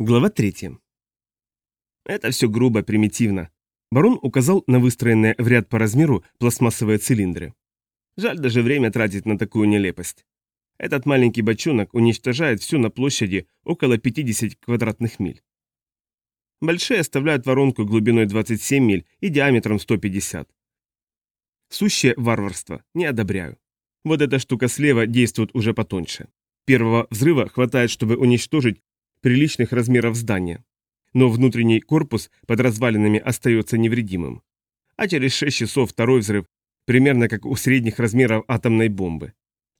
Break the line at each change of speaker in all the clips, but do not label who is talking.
Глава 3. Это все грубо, примитивно. Барон указал на выстроенные в ряд по размеру пластмассовые цилиндры. Жаль даже время тратить на такую нелепость. Этот маленький бочонок уничтожает все на площади около 50 квадратных миль. Большие оставляют воронку глубиной 27 миль и диаметром 150. Сущее варварство, не одобряю. Вот эта штука слева действует уже потоньше. Первого взрыва хватает, чтобы уничтожить приличных размеров здания. Но внутренний корпус под развалинами остается невредимым. А через 6 часов второй взрыв, примерно как у средних размеров атомной бомбы.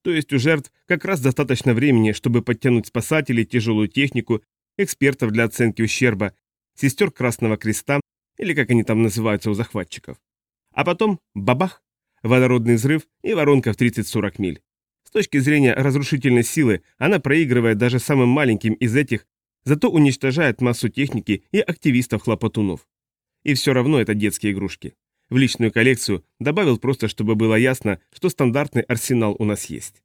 То есть у жертв как раз достаточно времени, чтобы подтянуть спасателей, тяжелую технику, экспертов для оценки ущерба, сестер Красного Креста, или как они там называются у захватчиков. А потом бабах, водородный взрыв и воронка в 30-40 миль. С точки зрения разрушительной силы, она проигрывает даже самым маленьким из этих, зато уничтожает массу техники и активистов-хлопотунов. И все равно это детские игрушки. В личную коллекцию добавил просто, чтобы было ясно, что стандартный арсенал у нас есть.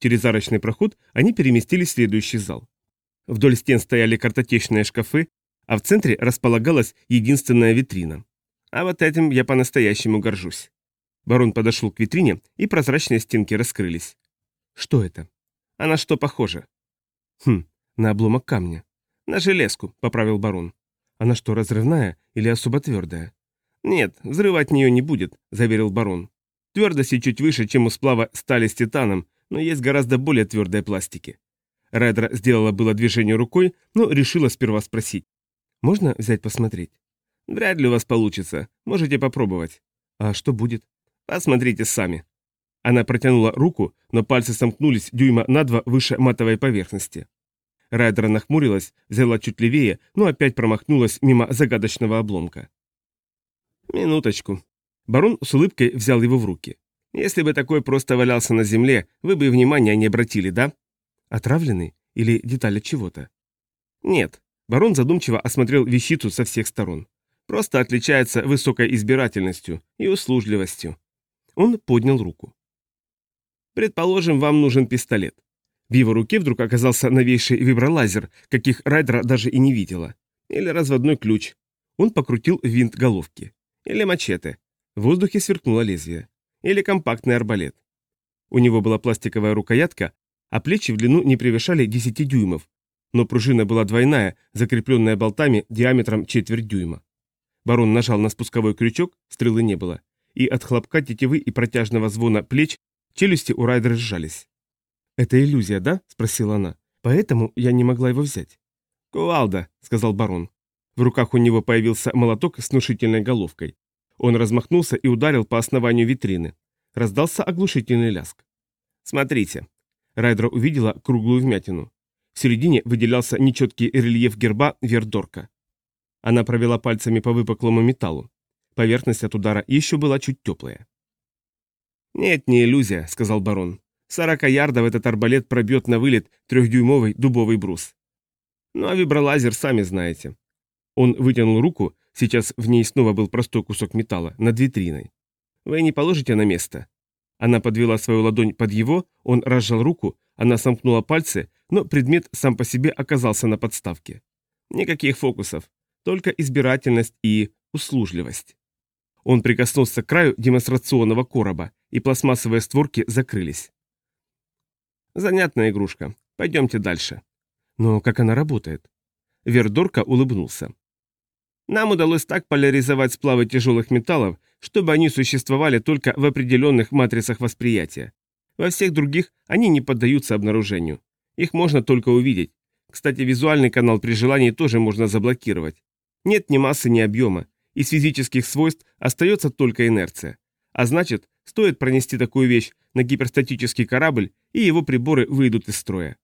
Через арочный проход они переместились в следующий зал. Вдоль стен стояли картотечные шкафы, а в центре располагалась единственная витрина. А вот этим я по-настоящему горжусь. Барон подошел к витрине, и прозрачные стенки раскрылись. Что это? А на что похоже? Хм, на обломок камня. На железку, поправил барон. Она что, разрывная или особо твердая? Нет, взрыва от нее не будет, заверил барон. Твердости чуть выше, чем у сплава стали с титаном, но есть гораздо более твердые пластики. Райдра сделала было движение рукой, но решила сперва спросить. «Можно взять посмотреть?» «Вряд ли у вас получится. Можете попробовать». «А что будет?» Посмотрите сами. Она протянула руку, но пальцы сомкнулись дюйма на два выше матовой поверхности. Райдера нахмурилась, взяла чуть левее, но опять промахнулась мимо загадочного обломка. «Минуточку». Барон с улыбкой взял его в руки. «Если бы такой просто валялся на земле, вы бы внимания не обратили, да?» «Отравленный? Или деталь от чего-то?» «Нет». Барон задумчиво осмотрел вещицу со всех сторон. «Просто отличается высокой избирательностью и услужливостью. Он поднял руку. «Предположим, вам нужен пистолет». В его руке вдруг оказался новейший вибролазер, каких Райдера даже и не видела. Или разводной ключ. Он покрутил винт головки. Или мачете. В воздухе сверкнуло лезвие. Или компактный арбалет. У него была пластиковая рукоятка, а плечи в длину не превышали 10 дюймов, но пружина была двойная, закрепленная болтами диаметром четверть дюйма. Барон нажал на спусковой крючок, стрелы не было и от хлопка тетивы и протяжного звона плеч челюсти у Райдера сжались. «Это иллюзия, да?» – спросила она. «Поэтому я не могла его взять». «Кувалда», – сказал барон. В руках у него появился молоток с внушительной головкой. Он размахнулся и ударил по основанию витрины. Раздался оглушительный ляск. «Смотрите». Райдер увидела круглую вмятину. В середине выделялся нечеткий рельеф герба Вердорка. Она провела пальцами по выпуклому металлу. Поверхность от удара еще была чуть теплая. «Нет, не иллюзия», — сказал барон. «Сорока ярдов этот арбалет пробьет на вылет трехдюймовый дубовый брус. Ну а вибролазер, сами знаете». Он вытянул руку, сейчас в ней снова был простой кусок металла, над витриной. «Вы не положите на место?» Она подвела свою ладонь под его, он разжал руку, она сомкнула пальцы, но предмет сам по себе оказался на подставке. Никаких фокусов, только избирательность и услужливость. Он прикоснулся к краю демонстрационного короба, и пластмассовые створки закрылись. Занятная игрушка. Пойдемте дальше. Но как она работает? Вердорка улыбнулся. Нам удалось так поляризовать сплавы тяжелых металлов, чтобы они существовали только в определенных матрицах восприятия. Во всех других они не поддаются обнаружению. Их можно только увидеть. Кстати, визуальный канал при желании тоже можно заблокировать. Нет ни массы, ни объема. Из физических свойств остается только инерция. А значит, стоит пронести такую вещь на гиперстатический корабль, и его приборы выйдут из строя.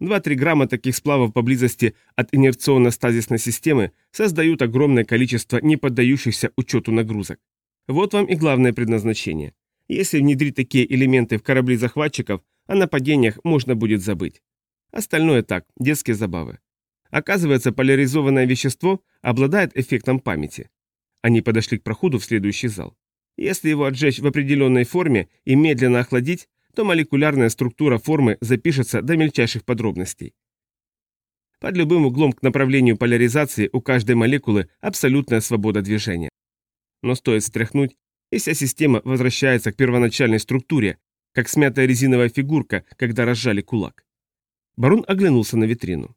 2-3 грамма таких сплавов поблизости от инерционно-стазисной системы создают огромное количество не поддающихся учету нагрузок. Вот вам и главное предназначение. Если внедрить такие элементы в корабли захватчиков, о нападениях можно будет забыть. Остальное так, детские забавы. Оказывается, поляризованное вещество обладает эффектом памяти. Они подошли к проходу в следующий зал. Если его отжечь в определенной форме и медленно охладить, то молекулярная структура формы запишется до мельчайших подробностей. Под любым углом к направлению поляризации у каждой молекулы абсолютная свобода движения. Но стоит стряхнуть, и вся система возвращается к первоначальной структуре, как смятая резиновая фигурка, когда разжали кулак. Барон оглянулся на витрину.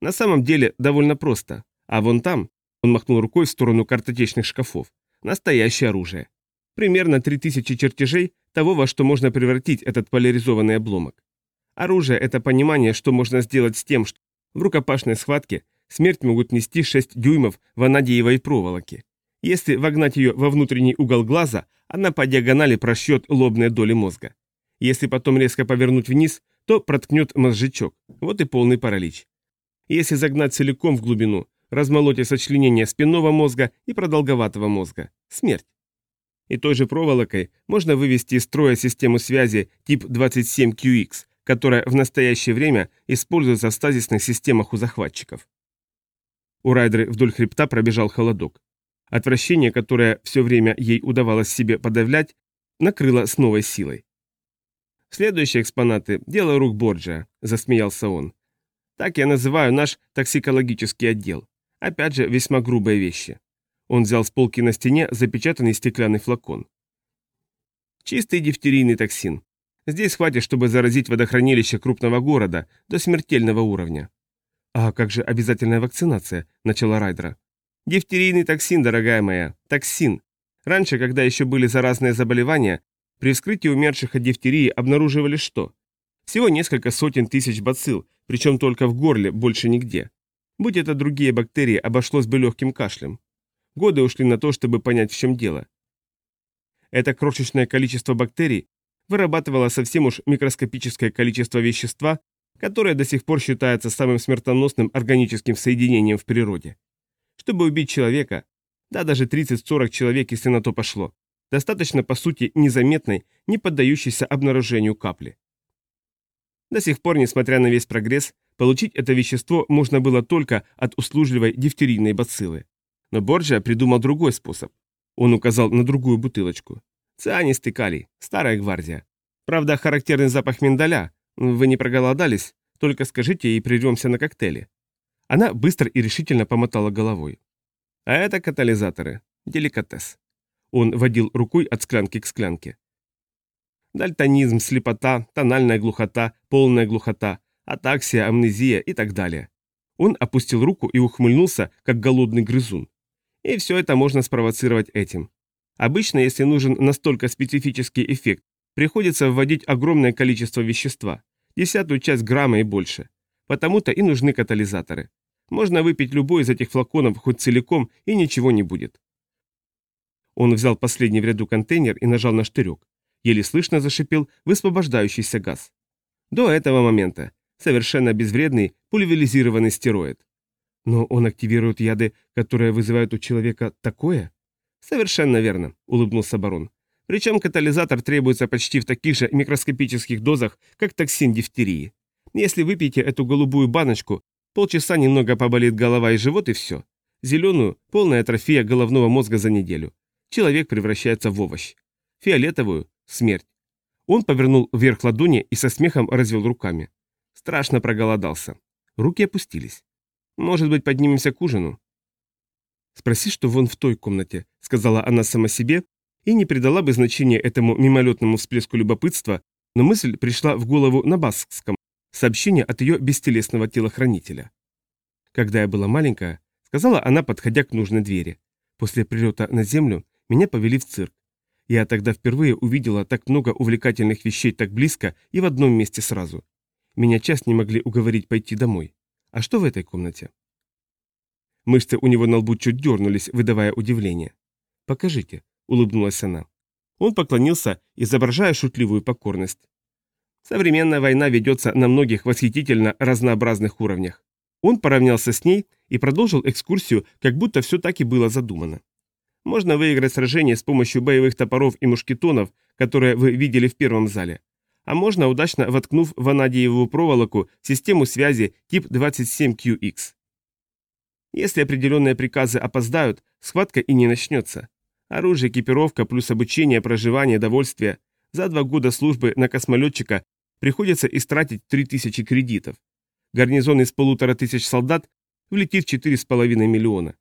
На самом деле довольно просто, а вон там, он махнул рукой в сторону картотечных шкафов, настоящее оружие. Примерно 3000 чертежей того, во что можно превратить этот поляризованный обломок. Оружие – это понимание, что можно сделать с тем, что в рукопашной схватке смерть могут нести 6 дюймов ванадиевой проволоки. Если вогнать ее во внутренний угол глаза, она по диагонали прошьет лобные доли мозга. Если потом резко повернуть вниз, то проткнет мозжечок. Вот и полный паралич. Если загнать целиком в глубину, размолоть сочленение спинного мозга и продолговатого мозга. Смерть. И той же проволокой можно вывести из строя систему связи тип 27QX, которая в настоящее время используется в стазисных системах у захватчиков. У Райдеры вдоль хребта пробежал холодок. Отвращение, которое все время ей удавалось себе подавлять, накрыло с новой силой. «Следующие экспонаты – дело рук Борджа», – засмеялся он. «Так я называю наш токсикологический отдел. Опять же, весьма грубые вещи». Он взял с полки на стене запечатанный стеклянный флакон. Чистый дифтерийный токсин. Здесь хватит, чтобы заразить водохранилище крупного города до смертельного уровня. «А как же обязательная вакцинация?» – начала Райдера. «Дифтерийный токсин, дорогая моя, токсин. Раньше, когда еще были заразные заболевания, при вскрытии умерших от дифтерии обнаруживали что? Всего несколько сотен тысяч бацилл, причем только в горле, больше нигде. Будь это другие бактерии, обошлось бы легким кашлем. Годы ушли на то, чтобы понять, в чем дело. Это крошечное количество бактерий вырабатывало совсем уж микроскопическое количество вещества, которое до сих пор считается самым смертоносным органическим соединением в природе. Чтобы убить человека, да даже 30-40 человек, если на то пошло, достаточно по сути незаметной, не поддающейся обнаружению капли. До сих пор, несмотря на весь прогресс, получить это вещество можно было только от услужливой дифтерийной бациллы. Но Борджиа придумал другой способ. Он указал на другую бутылочку. Цианистый калий, старая гвардия. Правда, характерный запах миндаля. Вы не проголодались? Только скажите и прервемся на коктейли. Она быстро и решительно помотала головой. А это катализаторы. Деликатес. Он водил рукой от склянки к склянке. Дальтонизм, слепота, тональная глухота, полная глухота, атаксия, амнезия и так далее. Он опустил руку и ухмыльнулся, как голодный грызун. И все это можно спровоцировать этим. Обычно, если нужен настолько специфический эффект, приходится вводить огромное количество вещества, десятую часть грамма и больше. Потому-то и нужны катализаторы. Можно выпить любой из этих флаконов хоть целиком, и ничего не будет. Он взял последний в ряду контейнер и нажал на штырек. Еле слышно зашипел высвобождающийся газ. До этого момента. Совершенно безвредный пульверизированный стероид. Но он активирует яды, которые вызывают у человека такое? «Совершенно верно», — улыбнулся барон. «Причем катализатор требуется почти в таких же микроскопических дозах, как токсин дифтерии. Если выпьете эту голубую баночку, полчаса немного поболит голова и живот и все. Зеленую – полная атрофия головного мозга за неделю. Человек превращается в овощ. Фиолетовую – смерть. Он повернул вверх ладони и со смехом развел руками. Страшно проголодался. Руки опустились. «Может быть, поднимемся к ужину?» «Спроси, что вон в той комнате», — сказала она сама себе, и не придала бы значения этому мимолетному всплеску любопытства, но мысль пришла в голову на баскском, сообщение от ее бестелесного телохранителя. «Когда я была маленькая», — сказала она, подходя к нужной двери, «после прилета на землю меня повели в цирк. Я тогда впервые увидела так много увлекательных вещей так близко и в одном месте сразу. Меня час не могли уговорить пойти домой. А что в этой комнате?» Мышцы у него на лбу чуть дернулись, выдавая удивление. «Покажите», — улыбнулась она. Он поклонился, изображая шутливую покорность. Современная война ведется на многих восхитительно разнообразных уровнях. Он поравнялся с ней и продолжил экскурсию, как будто все так и было задумано. Можно выиграть сражение с помощью боевых топоров и мушкетонов, которые вы видели в первом зале. А можно, удачно воткнув в анадиевую проволоку систему связи тип 27QX. Если определенные приказы опоздают, схватка и не начнется. Оружие, экипировка, плюс обучение, проживание, довольствие. За два года службы на космолетчика приходится истратить 3000 кредитов. гарнизон из полутора тысяч солдат влетит в 4,5 миллиона.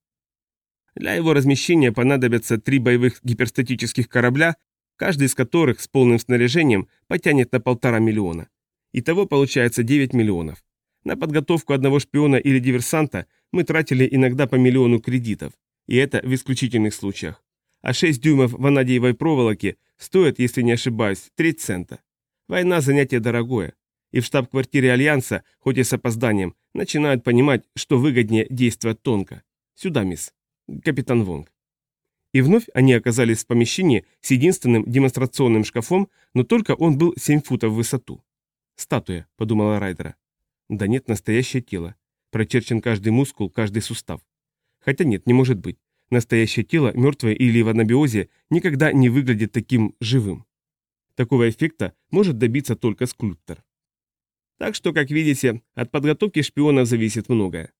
Для его размещения понадобятся три боевых гиперстатических корабля, каждый из которых с полным снаряжением потянет на полтора миллиона. Итого получается 9 миллионов. На подготовку одного шпиона или диверсанта мы тратили иногда по миллиону кредитов, и это в исключительных случаях. А 6 дюймов ванадиевой проволоки стоят, если не ошибаюсь, треть цента. Война – занятие дорогое, и в штаб-квартире Альянса, хоть и с опозданием, начинают понимать, что выгоднее действовать тонко. Сюда, мисс. Капитан Вонг. И вновь они оказались в помещении с единственным демонстрационным шкафом, но только он был 7 футов в высоту. «Статуя», — подумала Райдера. Да нет, настоящее тело. Прочерчен каждый мускул, каждый сустав. Хотя нет, не может быть. Настоящее тело, мертвое или в анабиозе, никогда не выглядит таким живым. Такого эффекта может добиться только скульптор. Так что, как видите, от подготовки шпионов зависит многое.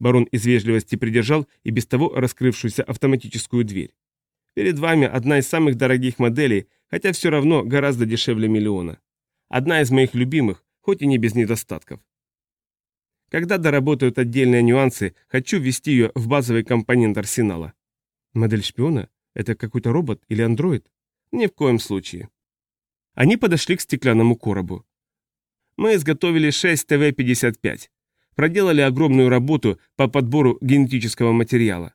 Барон из вежливости придержал и без того раскрывшуюся автоматическую дверь. Перед вами одна из самых дорогих моделей, хотя все равно гораздо дешевле миллиона. Одна из моих любимых, хоть и не без недостатков. Когда доработают отдельные нюансы, хочу ввести ее в базовый компонент арсенала. Модель шпиона? Это какой-то робот или андроид? Ни в коем случае. Они подошли к стеклянному коробу. Мы изготовили 6 ТВ-55. Проделали огромную работу по подбору генетического материала.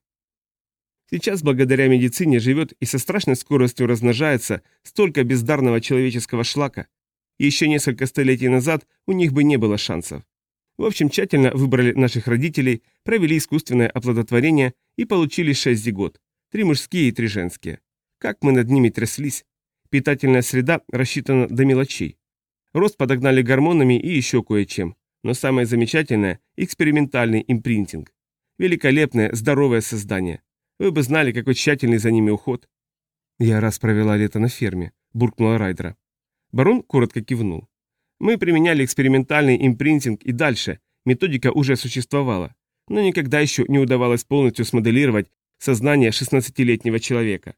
Сейчас благодаря медицине живет и со страшной скоростью размножается столько бездарного человеческого шлака. Еще несколько столетий назад у них бы не было шансов. В общем, тщательно выбрали наших родителей, провели искусственное оплодотворение и получили шесть зигот. Три мужские и три женские. Как мы над ними тряслись. Питательная среда рассчитана до мелочей. Рост подогнали гормонами и еще кое-чем. Но самое замечательное – экспериментальный импринтинг. Великолепное, здоровое создание. Вы бы знали, какой тщательный за ними уход. Я раз провела лето на ферме, буркнула Райдера. Барон коротко кивнул. Мы применяли экспериментальный импринтинг и дальше, методика уже существовала, но никогда еще не удавалось полностью смоделировать сознание 16-летнего человека.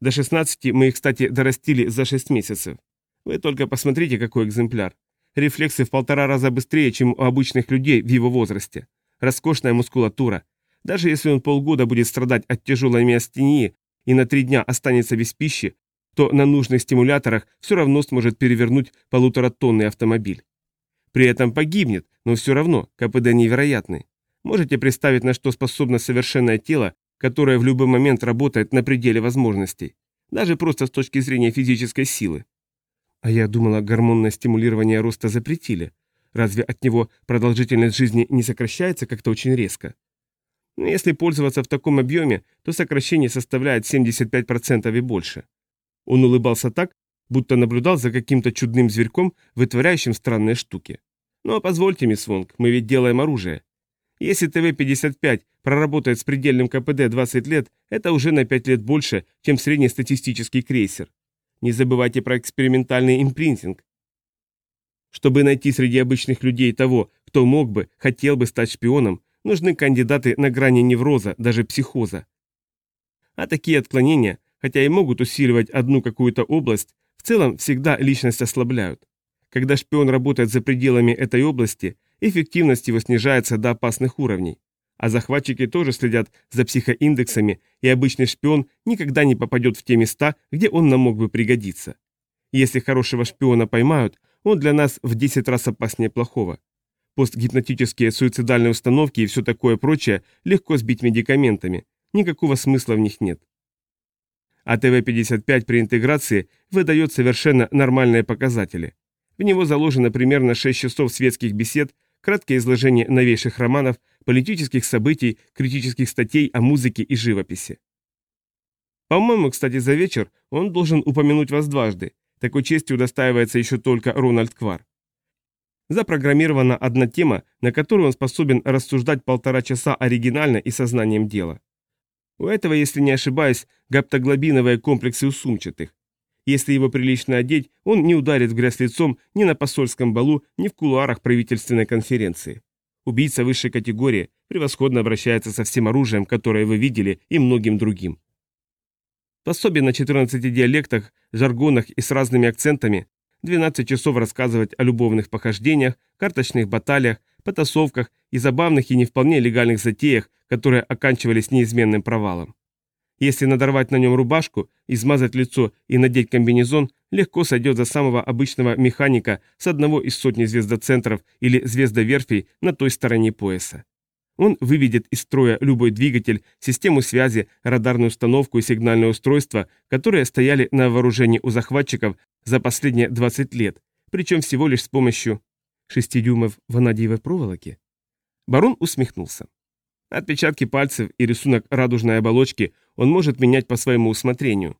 До 16 мы их, кстати, дорастили за 6 месяцев. Вы только посмотрите, какой экземпляр. Рефлексы в полтора раза быстрее, чем у обычных людей в его возрасте. Роскошная мускулатура. Даже если он полгода будет страдать от тяжелой миостении и на три дня останется без пищи, то на нужных стимуляторах все равно сможет перевернуть полуторатонный автомобиль. При этом погибнет, но все равно КПД невероятный. Можете представить, на что способно совершенное тело, которое в любой момент работает на пределе возможностей, даже просто с точки зрения физической силы. А я думала, гормонное стимулирование роста запретили. Разве от него продолжительность жизни не сокращается как-то очень резко? Но если пользоваться в таком объеме, то сокращение составляет 75% и больше. Он улыбался так, будто наблюдал за каким-то чудным зверьком, вытворяющим странные штуки. «Ну а позвольте, мисс Вонг, мы ведь делаем оружие. Если ТВ-55 проработает с предельным КПД 20 лет, это уже на 5 лет больше, чем среднестатистический крейсер. Не забывайте про экспериментальный импринтинг. Чтобы найти среди обычных людей того, кто мог бы, хотел бы стать шпионом, нужны кандидаты на грани невроза, даже психоза. А такие отклонения хотя и могут усиливать одну какую-то область, в целом всегда личность ослабляют. Когда шпион работает за пределами этой области, эффективность его снижается до опасных уровней. А захватчики тоже следят за психоиндексами, и обычный шпион никогда не попадет в те места, где он нам мог бы пригодиться. Если хорошего шпиона поймают, он для нас в 10 раз опаснее плохого. Постгипнотические суицидальные установки и все такое прочее легко сбить медикаментами, никакого смысла в них нет а ТВ-55 при интеграции выдает совершенно нормальные показатели. В него заложено примерно 6 часов светских бесед, краткое изложение новейших романов, политических событий, критических статей о музыке и живописи. По-моему, кстати, за вечер он должен упомянуть вас дважды. Такой честью удостаивается еще только Рональд Квар. Запрограммирована одна тема, на которую он способен рассуждать полтора часа оригинально и сознанием дела. У этого, если не ошибаюсь, гаптоглобиновые комплексы у сумчатых. Если его прилично одеть, он не ударит в грязь лицом ни на посольском балу, ни в кулуарах правительственной конференции. Убийца высшей категории превосходно обращается со всем оружием, которое вы видели, и многим другим. Пособие на 14 диалектах, жаргонах и с разными акцентами, 12 часов рассказывать о любовных похождениях, карточных баталиях, потасовках и забавных и не вполне легальных затеях, которые оканчивались неизменным провалом. Если надорвать на нем рубашку, измазать лицо и надеть комбинезон, легко сойдет за самого обычного механика с одного из сотни звездоцентров или звездоверфей на той стороне пояса. Он выведет из строя любой двигатель, систему связи, радарную установку и сигнальное устройство, которые стояли на вооружении у захватчиков за последние 20 лет, причем всего лишь с помощью 6 дюймов ванадиевой проволоки. Барон усмехнулся. Отпечатки пальцев и рисунок радужной оболочки он может менять по своему усмотрению.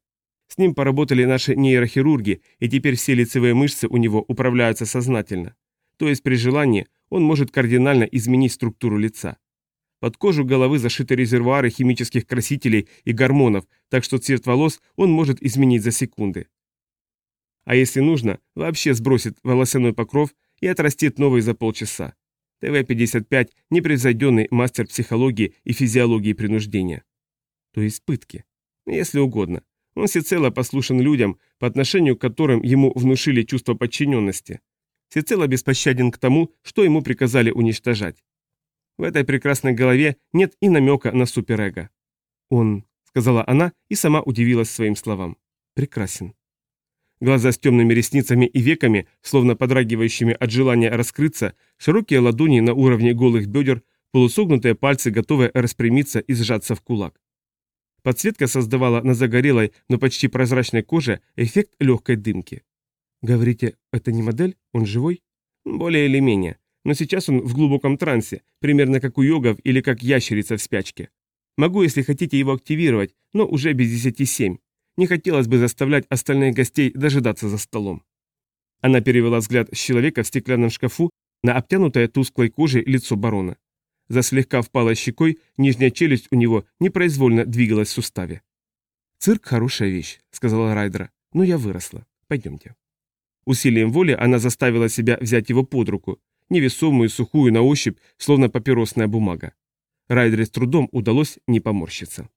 С ним поработали наши нейрохирурги, и теперь все лицевые мышцы у него управляются сознательно. То есть при желании он может кардинально изменить структуру лица. Под кожу головы зашиты резервуары химических красителей и гормонов, так что цвет волос он может изменить за секунды. А если нужно, вообще сбросит волосяной покров и отрастит новый за полчаса. ТВ-55 – непревзойденный мастер психологии и физиологии принуждения. То есть пытки. Если угодно. Он всецело послушен людям, по отношению к которым ему внушили чувство подчиненности. Всецело беспощаден к тому, что ему приказали уничтожать. В этой прекрасной голове нет и намека на суперэго. «Он», — сказала она и сама удивилась своим словам, — «прекрасен». Глаза с темными ресницами и веками, словно подрагивающими от желания раскрыться, широкие ладони на уровне голых бедер, полусогнутые пальцы, готовые распрямиться и сжаться в кулак. Подсветка создавала на загорелой, но почти прозрачной коже эффект легкой дымки. «Говорите, это не модель? Он живой?» «Более или менее. Но сейчас он в глубоком трансе, примерно как у йогов или как ящерица в спячке. Могу, если хотите, его активировать, но уже без десяти семь. Не хотелось бы заставлять остальных гостей дожидаться за столом. Она перевела взгляд с человека в стеклянном шкафу на обтянутое тусклой кожей лицо барона. За слегка впалой щекой нижняя челюсть у него непроизвольно двигалась в суставе. «Цирк – хорошая вещь», – сказала Райдера, – «но я выросла. Пойдемте». Усилием воли она заставила себя взять его под руку, невесомую, сухую на ощупь, словно папиросная бумага. Райдере с трудом удалось не поморщиться.